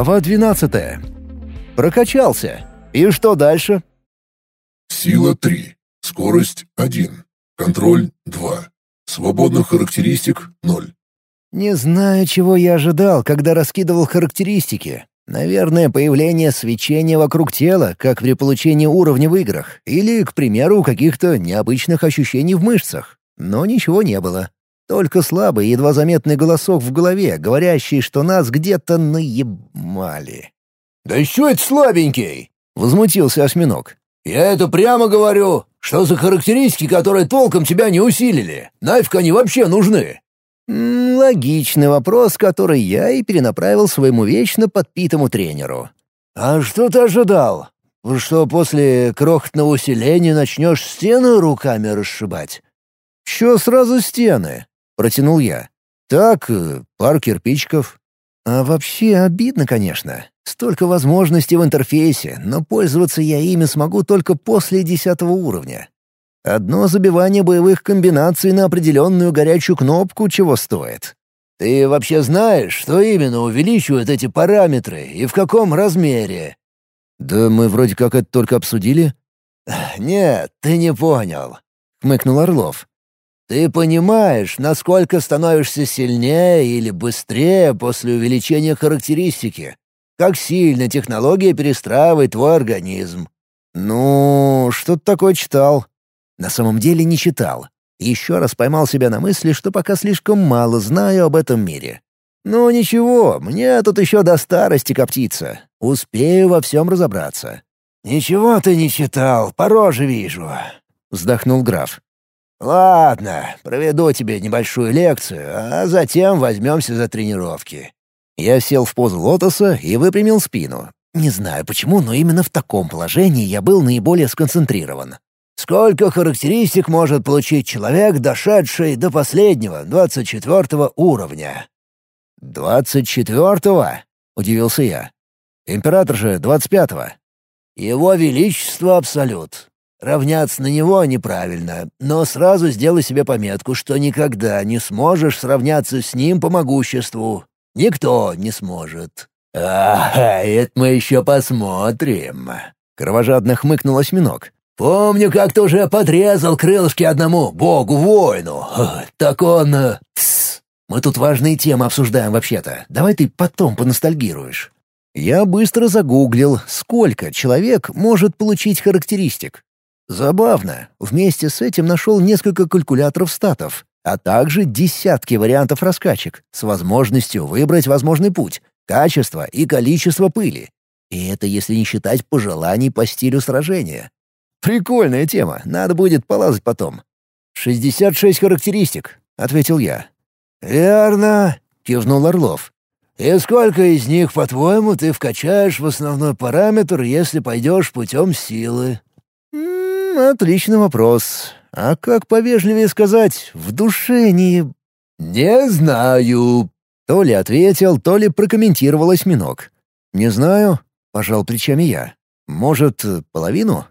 Глава 12. Прокачался. И что дальше? Сила 3. Скорость 1. Контроль 2. Свободных характеристик 0. Не знаю, чего я ожидал, когда раскидывал характеристики. Наверное, появление свечения вокруг тела, как при получении уровня в играх, или, к примеру, каких-то необычных ощущений в мышцах. Но ничего не было. Только слабый, едва заметный голосок в голове, говорящий, что нас где-то наебали. «Да еще это слабенький!» — возмутился осьминог. «Я это прямо говорю! Что за характеристики, которые толком тебя не усилили? Нафиг они вообще нужны?» Логичный вопрос, который я и перенаправил своему вечно подпитому тренеру. «А что ты ожидал? Что после крохотного усиления начнешь стены руками расшибать?» «Чё сразу стены?» Протянул я. «Так, э, пар кирпичиков». А вообще обидно, конечно. Столько возможностей в интерфейсе, но пользоваться я ими смогу только после десятого уровня. Одно забивание боевых комбинаций на определенную горячую кнопку чего стоит. «Ты вообще знаешь, что именно увеличивают эти параметры и в каком размере?» «Да мы вроде как это только обсудили». «Нет, ты не понял», — хмыкнул Орлов. Ты понимаешь, насколько становишься сильнее или быстрее после увеличения характеристики? Как сильно технология перестраивает твой организм? Ну, что-то такое читал. На самом деле не читал. Еще раз поймал себя на мысли, что пока слишком мало знаю об этом мире. Ну ничего, мне тут еще до старости коптиться. Успею во всем разобраться. «Ничего ты не читал, по роже вижу», — вздохнул граф. «Ладно, проведу тебе небольшую лекцию, а затем возьмемся за тренировки». Я сел в позу лотоса и выпрямил спину. Не знаю почему, но именно в таком положении я был наиболее сконцентрирован. «Сколько характеристик может получить человек, дошедший до последнего, двадцать четвертого уровня?» «Двадцать четвертого?» — удивился я. «Император же двадцать пятого». «Его Величество Абсолют. Равняться на него неправильно, но сразу сделай себе пометку, что никогда не сможешь сравняться с ним по могуществу. Никто не сможет. «Ага, это мы еще посмотрим», — кровожадно хмыкнул осьминог. «Помню, как ты уже подрезал крылышки одному богу-воину. Так он...» э, «Тссс, мы тут важные темы обсуждаем вообще-то. Давай ты потом поностальгируешь». Я быстро загуглил, сколько человек может получить характеристик. Забавно, вместе с этим нашел несколько калькуляторов статов, а также десятки вариантов раскачек с возможностью выбрать возможный путь, качество и количество пыли. И это если не считать пожеланий по стилю сражения. Прикольная тема, надо будет полазать потом. «Шестьдесят шесть характеристик», — ответил я. «Верно», — кивнул Орлов. «И сколько из них, по-твоему, ты вкачаешь в основной параметр, если пойдешь путем силы?» Отличный вопрос. А как повежливее сказать, в душе не...» «Не знаю», — то ли ответил, то ли прокомментировал осьминог. «Не знаю», — пожал плечами я. «Может, половину?»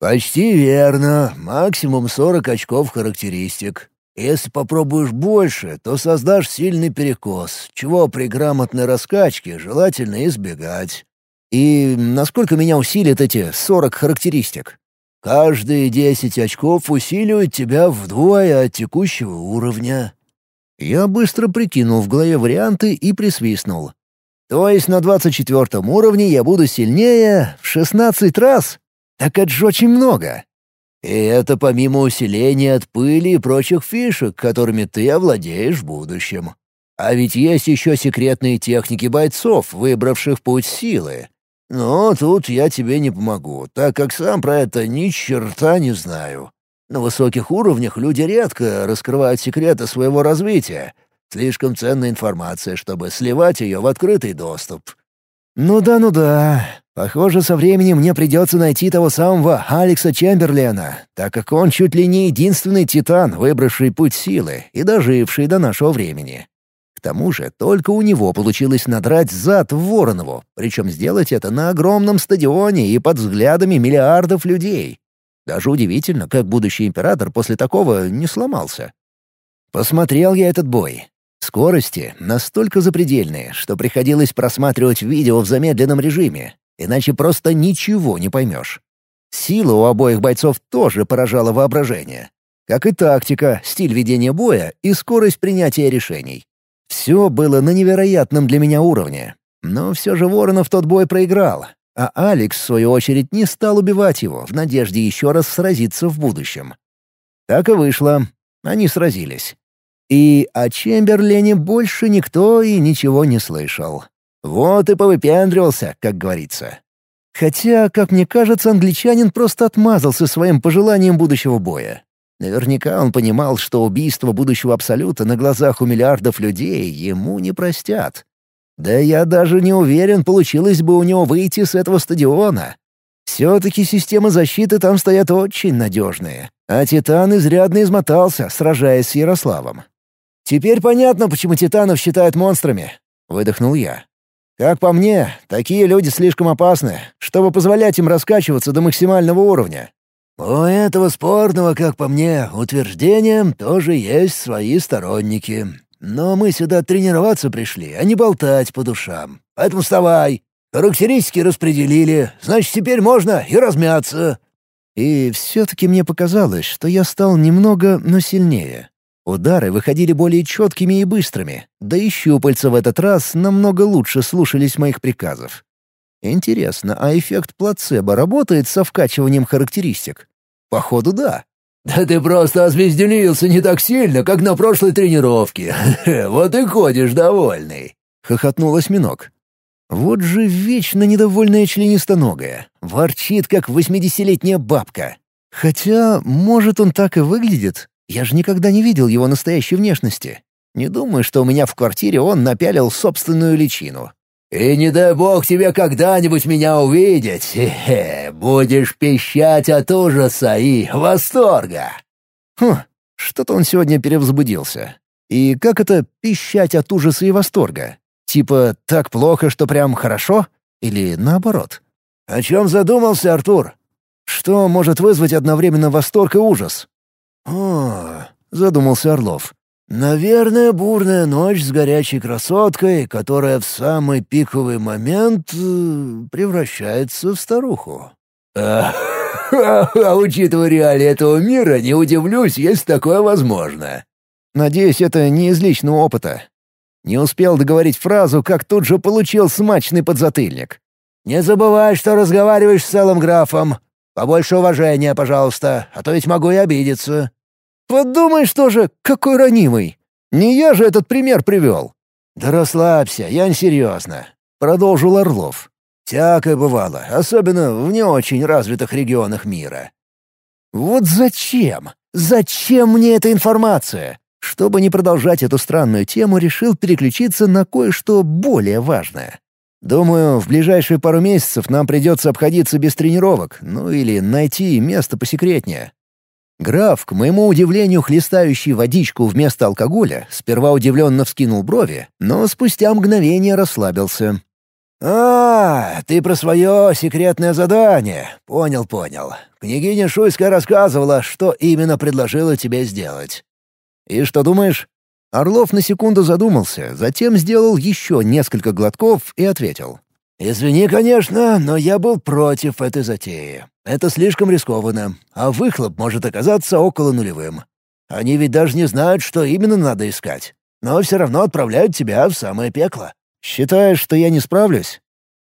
«Почти верно. Максимум сорок очков характеристик. Если попробуешь больше, то создашь сильный перекос, чего при грамотной раскачке желательно избегать». «И насколько меня усилит эти сорок характеристик?» Каждые десять очков усиливают тебя вдвое от текущего уровня». Я быстро прикинул в голове варианты и присвистнул. «То есть на двадцать четвертом уровне я буду сильнее в шестнадцать раз? Так это же очень много!» «И это помимо усиления от пыли и прочих фишек, которыми ты овладеешь в будущем. А ведь есть еще секретные техники бойцов, выбравших путь силы. Но тут я тебе не помогу, так как сам про это ни черта не знаю. На высоких уровнях люди редко раскрывают секреты своего развития. Слишком ценная информация, чтобы сливать ее в открытый доступ. Ну да, ну да. Похоже, со временем мне придется найти того самого Алекса Чемберлена, так как он чуть ли не единственный титан, выбравший путь силы и доживший до нашего времени. К тому же только у него получилось надрать зад Воронову, причем сделать это на огромном стадионе и под взглядами миллиардов людей. Даже удивительно, как будущий император после такого не сломался. Посмотрел я этот бой. Скорости настолько запредельные, что приходилось просматривать видео в замедленном режиме, иначе просто ничего не поймешь. Сила у обоих бойцов тоже поражала воображение. Как и тактика, стиль ведения боя и скорость принятия решений. Все было на невероятном для меня уровне. Но все же Воронов тот бой проиграл, а Алекс, в свою очередь, не стал убивать его в надежде еще раз сразиться в будущем. Так и вышло. Они сразились. И о Чемберлене больше никто и ничего не слышал. Вот и повыпендривался, как говорится. Хотя, как мне кажется, англичанин просто отмазался своим пожеланием будущего боя. Наверняка он понимал, что убийство будущего Абсолюта на глазах у миллиардов людей ему не простят. Да я даже не уверен, получилось бы у него выйти с этого стадиона. Все-таки системы защиты там стоят очень надежные, а Титан изрядно измотался, сражаясь с Ярославом. «Теперь понятно, почему Титанов считают монстрами», — выдохнул я. «Как по мне, такие люди слишком опасны, чтобы позволять им раскачиваться до максимального уровня. У этого спорного, как по мне, утверждения тоже есть свои сторонники. Но мы сюда тренироваться пришли, а не болтать по душам. Поэтому вставай. Характеристики распределили, значит, теперь можно и размяться». И все-таки мне показалось, что я стал немного, но сильнее. Удары выходили более четкими и быстрыми, да и щупальца в этот раз намного лучше слушались моих приказов. Интересно, а эффект плацебо работает со вкачиванием характеристик? Походу, да. «Да ты просто озвезденился не так сильно, как на прошлой тренировке. Вот и ходишь довольный», — хохотнул осьминог. «Вот же вечно недовольная членистоногая. Ворчит, как восьмидесятилетняя бабка. Хотя, может, он так и выглядит? Я же никогда не видел его настоящей внешности. Не думаю, что у меня в квартире он напялил собственную личину. И не дай бог тебе когда-нибудь меня увидеть, хе-хе, будешь пищать от ужаса и восторга. Хм, что-то он сегодня перевзбудился. И как это пищать от ужаса и восторга? Типа так плохо, что прям хорошо? Или наоборот? О чем задумался, Артур? Что может вызвать одновременно восторг и ужас? О, задумался Орлов. Наверное, бурная ночь с горячей красоткой, которая в самый пиковый момент э, превращается в старуху. А, а учитывая реалии этого мира, не удивлюсь, если такое возможно. Надеюсь, это не из личного опыта. Не успел договорить фразу, как тут же получил смачный подзатыльник. «Не забывай, что разговариваешь с целым графом. Побольше уважения, пожалуйста, а то ведь могу и обидеться». Подумаешь тоже, какой ранимый. Не я же этот пример привел. Да расслабься, я не серьезно. Продолжил Орлов. Всякое бывало, особенно в не очень развитых регионах мира. Вот зачем? Зачем мне эта информация? Чтобы не продолжать эту странную тему, решил переключиться на кое-что более важное. Думаю, в ближайшие пару месяцев нам придется обходиться без тренировок, ну или найти место посекретнее. Граф, к моему удивлению, хлестающий водичку вместо алкоголя, сперва удивленно вскинул брови, но спустя мгновение расслабился. «А, ты про свое секретное задание. Понял, понял. Княгиня Шуйская рассказывала, что именно предложила тебе сделать». «И что думаешь?» Орлов на секунду задумался, затем сделал еще несколько глотков и ответил. «Извини, конечно, но я был против этой затеи. Это слишком рискованно, а выхлоп может оказаться около нулевым. Они ведь даже не знают, что именно надо искать. Но все равно отправляют тебя в самое пекло. Считаешь, что я не справлюсь?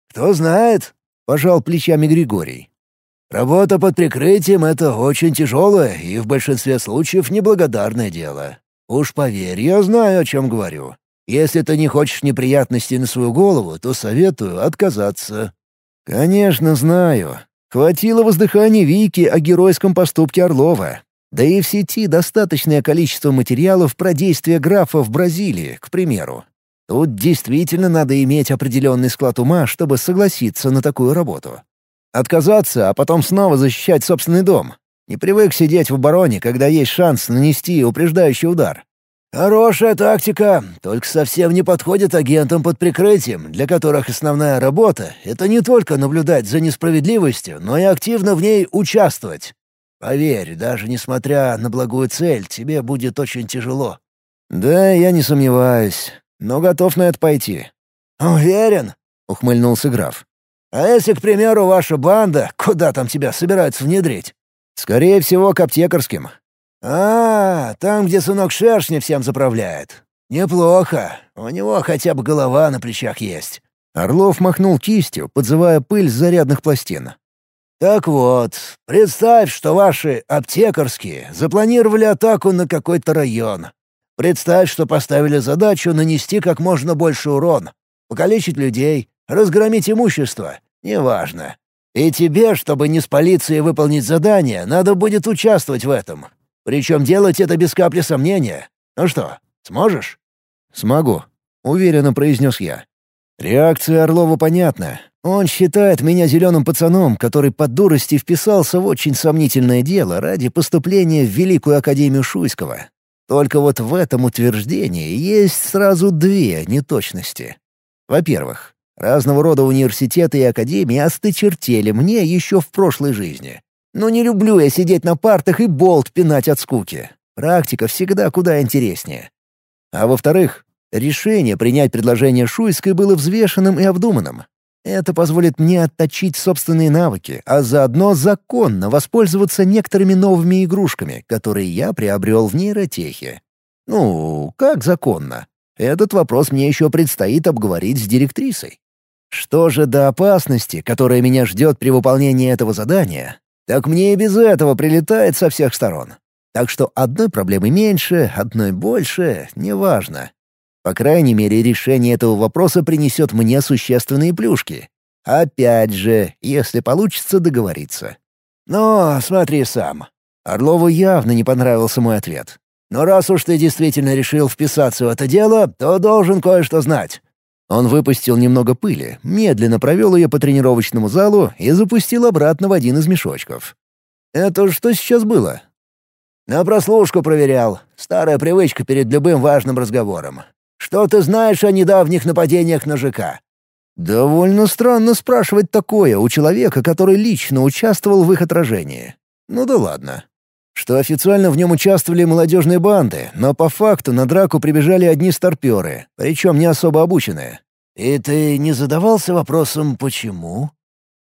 Кто знает, — пожал плечами Григорий. Работа под прикрытием — это очень тяжелое и в большинстве случаев неблагодарное дело. Уж поверь, я знаю, о чем говорю. Если ты не хочешь неприятностей на свою голову, то советую отказаться». «Конечно, знаю. Хватило воздыхания Вики о геройском поступке Орлова. Да и в сети достаточное количество материалов про действия графа в Бразилии, к примеру. Тут действительно надо иметь определенный склад ума, чтобы согласиться на такую работу. Отказаться, а потом снова защищать собственный дом. Не привык сидеть в обороне, когда есть шанс нанести упреждающий удар. «Хорошая тактика, только совсем не подходит агентам под прикрытием, для которых основная работа — это не только наблюдать за несправедливостью, но и активно в ней участвовать. Поверь, даже несмотря на благую цель, тебе будет очень тяжело. «Да, я не сомневаюсь, но готов на это пойти». «Уверен?» — ухмыльнулся граф. «А если, к примеру, ваша банда, куда там тебя собираются внедрить?» «Скорее всего, к аптекарским». «А, там, где сынок шершня всем заправляет. Неплохо. У него хотя бы голова на плечах есть». Орлов махнул кистью, подзывая пыль с зарядных пластин. «Так вот, представь, что ваши аптекарские запланировали атаку на какой-то район. Представь, что поставили задачу нанести как можно больше урон, покалечить людей, разгромить имущество, неважно. И тебе, чтобы не спалиться и выполнить задание, надо будет участвовать в этом. Причем делать это без капли сомнения. Ну что, сможешь?» «Смогу», — уверенно произнес я. Реакция Орлова понятна. Он считает меня зеленым пацаном, который по дурости вписался в очень сомнительное дело ради поступления в Великую Академию Шуйского. Только вот в этом утверждении есть сразу две неточности. Во-первых, разного рода университеты и академии остычертели мне еще в прошлой жизни. Но не люблю я сидеть на партах и болт пинать от скуки. Практика всегда куда интереснее. А во-вторых, Решение принять предложение Шуйской было взвешенным и обдуманным. Это позволит мне отточить собственные навыки, а заодно законно воспользоваться некоторыми новыми игрушками, которые я приобрел в нейротехе. Ну, как законно? Этот вопрос мне еще предстоит обговорить с директрисой. Что же до опасности, которая меня ждет при выполнении этого задания, так мне и без этого прилетает со всех сторон. Так что одной проблемы меньше, одной больше — неважно. По крайней мере, решение этого вопроса принесет мне существенные плюшки. Опять же, если получится договориться. Но смотри сам. Орлову явно не понравился мой ответ. Но раз уж ты действительно решил вписаться в это дело, то должен кое-что знать. Он выпустил немного пыли, медленно провел ее по тренировочному залу и запустил обратно в один из мешочков. «Это что сейчас было?» «На прослушку проверял. Старая привычка перед любым важным разговором. Что ты знаешь о недавних нападениях на ЖК?» «Довольно странно спрашивать такое у человека, который лично участвовал в их отражении. Ну да ладно. Что официально в нем участвовали молодежные банды, но по факту на драку прибежали одни старперы, причем не особо обученные. И ты не задавался вопросом «почему?»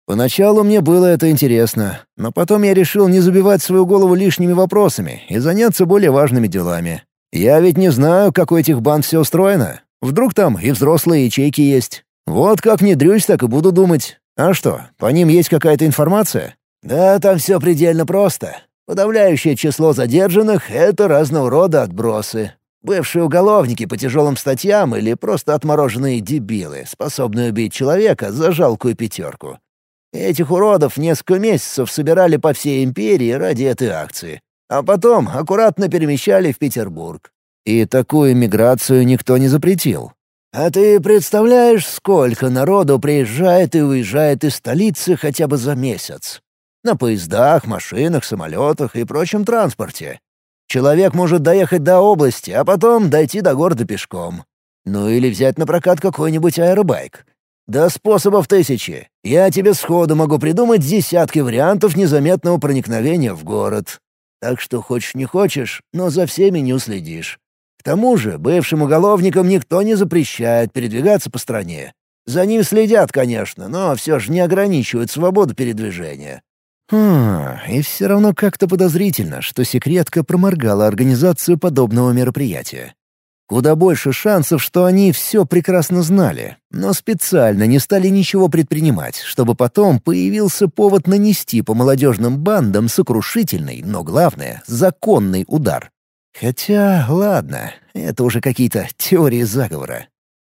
Поначалу мне было это интересно, но потом я решил не забивать свою голову лишними вопросами и заняться более важными делами. Я ведь не знаю, как у этих банд все устроено. Вдруг там и взрослые ячейки есть. Вот как не дрюсь, так и буду думать. А что, по ним есть какая-то информация? Да, там все предельно просто. Подавляющее число задержанных — это разного рода отбросы. Бывшие уголовники по тяжелым статьям или просто отмороженные дебилы, способные убить человека за жалкую пятерку. Этих уродов несколько месяцев собирали по всей империи ради этой акции а потом аккуратно перемещали в Петербург. И такую миграцию никто не запретил. А ты представляешь, сколько народу приезжает и уезжает из столицы хотя бы за месяц? На поездах, машинах, самолетах и прочем транспорте. Человек может доехать до области, а потом дойти до города пешком. Ну или взять на прокат какой-нибудь аэробайк. Да способов тысячи. Я тебе сходу могу придумать десятки вариантов незаметного проникновения в город. Так что хочешь не хочешь, но за всеми не уследишь. К тому же бывшим уголовникам никто не запрещает передвигаться по стране. За ним следят, конечно, но все же не ограничивают свободу передвижения. Хм, и все равно как-то подозрительно, что секретка проморгала организацию подобного мероприятия. Куда больше шансов, что они все прекрасно знали, но специально не стали ничего предпринимать, чтобы потом появился повод нанести по молодежным бандам сокрушительный, но главное — законный удар. Хотя, ладно, это уже какие-то теории заговора.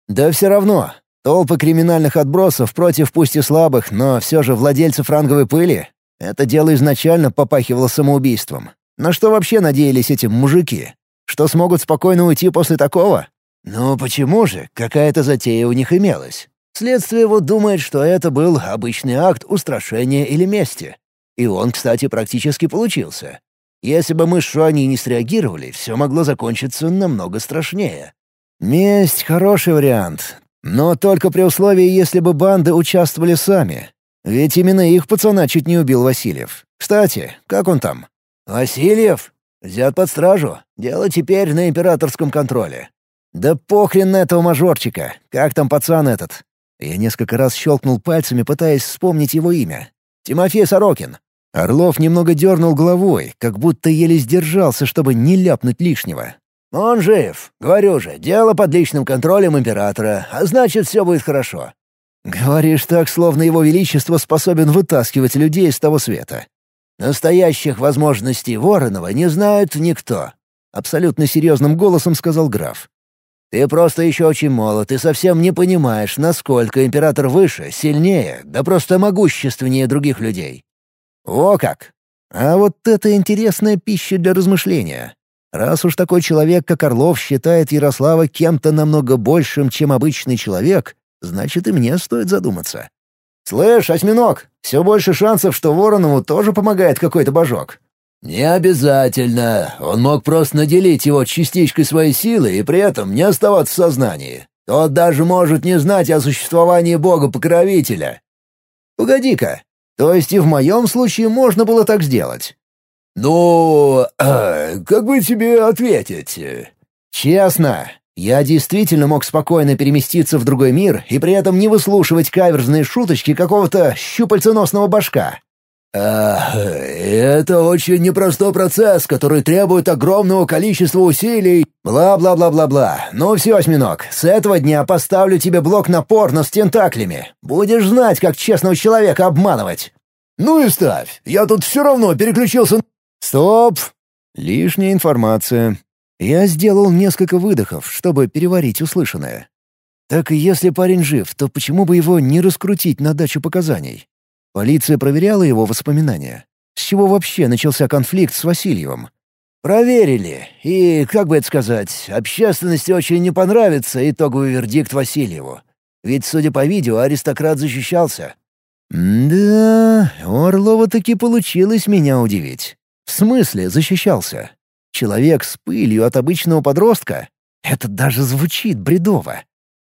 Да все равно, толпы криминальных отбросов против пусть и слабых, но все же владельцев ранговой пыли — это дело изначально попахивало самоубийством. На что вообще надеялись эти мужики? Что смогут спокойно уйти после такого? Ну почему же? Какая-то затея у них имелась. Следствие вот думает, что это был обычный акт устрашения или мести. И он, кстати, практически получился. Если бы мы с Шуани не среагировали, все могло закончиться намного страшнее. Месть — хороший вариант. Но только при условии, если бы банды участвовали сами. Ведь именно их пацана чуть не убил Васильев. Кстати, как он там? «Васильев? Взят под стражу. Дело теперь на императорском контроле. Да похрен на этого мажорчика. Как там пацан этот? Я несколько раз щелкнул пальцами, пытаясь вспомнить его имя. Тимофей Сорокин. Орлов немного дернул головой, как будто еле сдержался, чтобы не ляпнуть лишнего. «Он жив. Говорю же, дело под личным контролем императора, а значит, все будет хорошо». «Говоришь так, словно его величество способен вытаскивать людей из того света». «Настоящих возможностей Воронова не знает никто», — абсолютно серьезным голосом сказал граф. «Ты просто еще очень молод и совсем не понимаешь, насколько император выше, сильнее, да просто могущественнее других людей. О как! А вот это интересная пища для размышления. Раз уж такой человек, как Орлов, считает Ярослава кем-то намного большим, чем обычный человек, значит и мне стоит задуматься. «Слышь, осьминог, все больше шансов, что Воронову тоже помогает какой-то божок». «Не обязательно. Он мог просто наделить его частичкой своей силы и при этом не оставаться в сознании. Тот даже может не знать о существовании бога-покровителя». «Погоди-ка. То есть и в моем случае можно было так сделать?» «Ну, э, как бы тебе ответить?» «Честно, я действительно мог спокойно переместиться в другой мир и при этом не выслушивать каверзные шуточки какого-то щупальценосного башка». «А, это очень непростой процесс, который требует огромного количества усилий. Бла-бла-бла-бла-бла. Ну все, осьминог, с этого дня поставлю тебе блок на порно с тентаклями. Будешь знать, как честного человека обманывать». «Ну и ставь. Я тут все равно переключился «Стоп!» Лишняя информация. Я сделал несколько выдохов, чтобы переварить услышанное. Так если парень жив, то почему бы его не раскрутить на дачу показаний? Полиция проверяла его воспоминания. С чего вообще начался конфликт с Васильевым? Проверили. И, как бы это сказать, общественности очень не понравится итоговый вердикт Васильеву. Ведь, судя по видео, аристократ защищался. Да, у Орлова таки получилось меня удивить. В смысле защищался? Человек с пылью от обычного подростка? Это даже звучит бредово.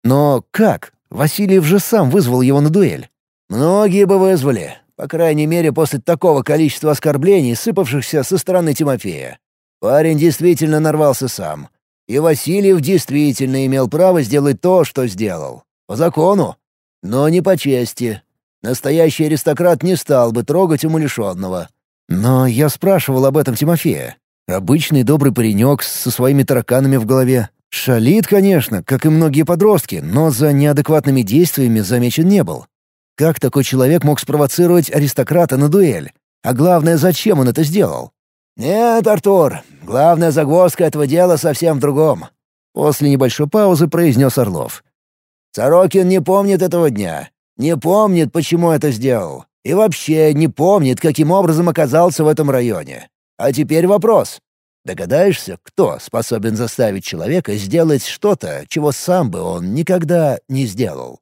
Но как? Васильев же сам вызвал его на дуэль. Многие бы вызвали, по крайней мере, после такого количества оскорблений, сыпавшихся со стороны Тимофея. Парень действительно нарвался сам. И Васильев действительно имел право сделать то, что сделал. По закону. Но не по чести. Настоящий аристократ не стал бы трогать умалишенного. Но я спрашивал об этом Тимофея. Обычный добрый паренек со своими тараканами в голове. Шалит, конечно, как и многие подростки, но за неадекватными действиями замечен не был. Как такой человек мог спровоцировать аристократа на дуэль? А главное, зачем он это сделал? «Нет, Артур, главная загвоздка этого дела совсем в другом», — после небольшой паузы произнес Орлов. «Сорокин не помнит этого дня. Не помнит, почему это сделал. И вообще не помнит, каким образом оказался в этом районе. А теперь вопрос. Догадаешься, кто способен заставить человека сделать что-то, чего сам бы он никогда не сделал?